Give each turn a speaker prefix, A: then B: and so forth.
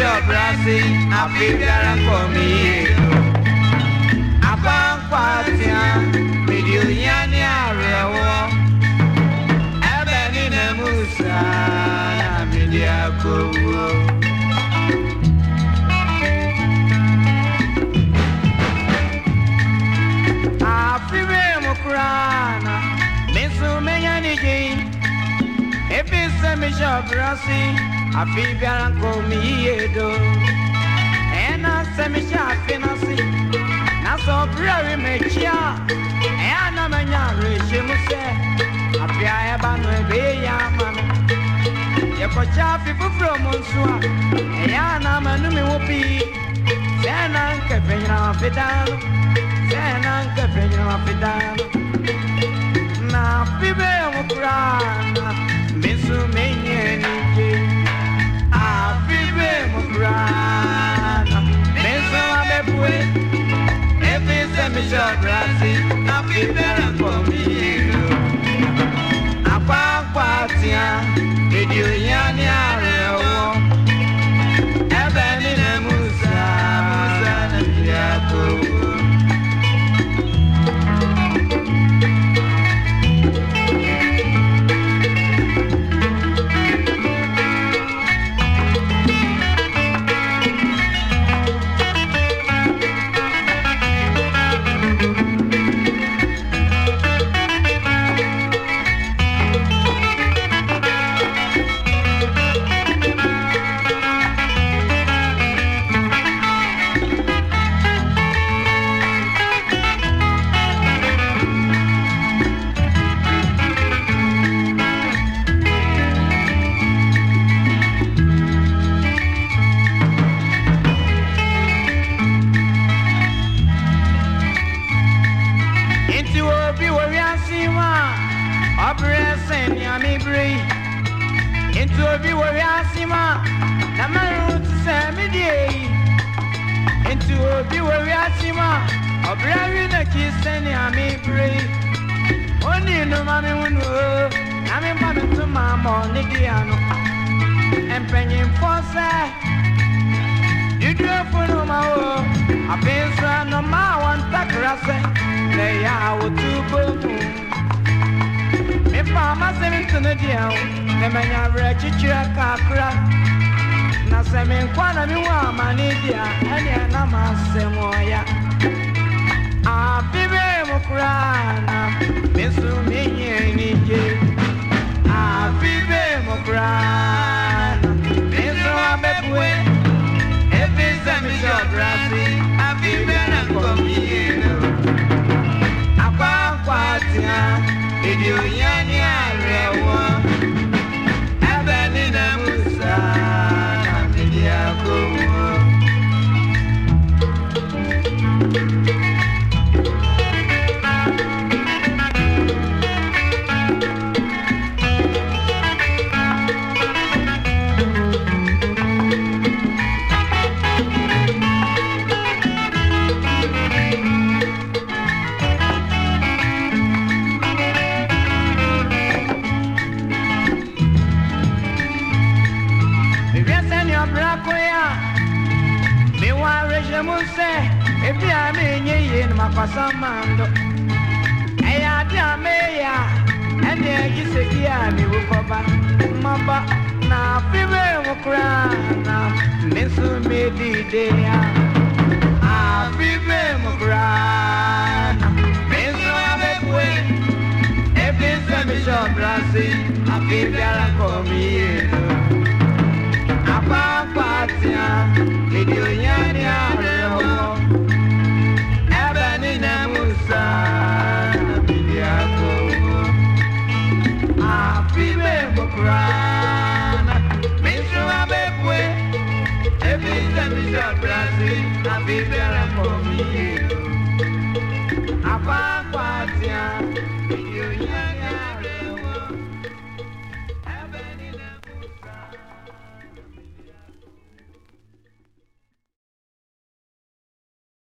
A: brasi afi biara nkɔ mi yie akwankwa tia mede ohia ɔbrɛse afi biara me yie do ɛna sɛ mehyɛ afe se na sɛ ɔbrɛ we m'akyi a ɛyɛ na manya awerɛhyɛ mu sɛ afe a ɛba no ɛbɛyɛ yɛ ama no yɛkɔkyɛ afe foforɔ mu nso a ɛyɛ na manome wo pii sɛ na nkɛpɛnyina wafidaa no sɛ na nkɛpɛnyina afe Nti obi wɔ wiase mu a ɔbrɛ sɛn nea mebere yi. Nti obi wɔ wiase mu a na mɛro te sɛ medie yi. Nti obi wɔ wiase mu a ɔbrɛ wi n'akyi sɛ nea mebere yi. Oni no ma me hu no o, na me mpa me to ma ma ɔne di ano. Mpanyinfoɔ sɛ Didurefo no ma o, afei nso anoma a wɔntakra sɛ na ɛyɛ a wɔtu bomu. Mefa amasɛm nto no deɛ o, na manya awerɛkyekyerɛ kakra. Na sɛ menkwa na mehu amane di a, ɛneɛ na mu koraa na me anigye. Afe bee mu koraa na me biara ohia ne mu sɛ ebi a menyɛ yie no makwasa mando. Ɛyɛ ade a meyɛ a ɛne agye sɛki a mewo kɔba na afe bee mu koraa na me medide a afe bee mu koraa na me nso abɛpue efi sɛ mehyɛ ɔbra se afe biara nkɔ me yie no akpakpatia mede ohia be better for me.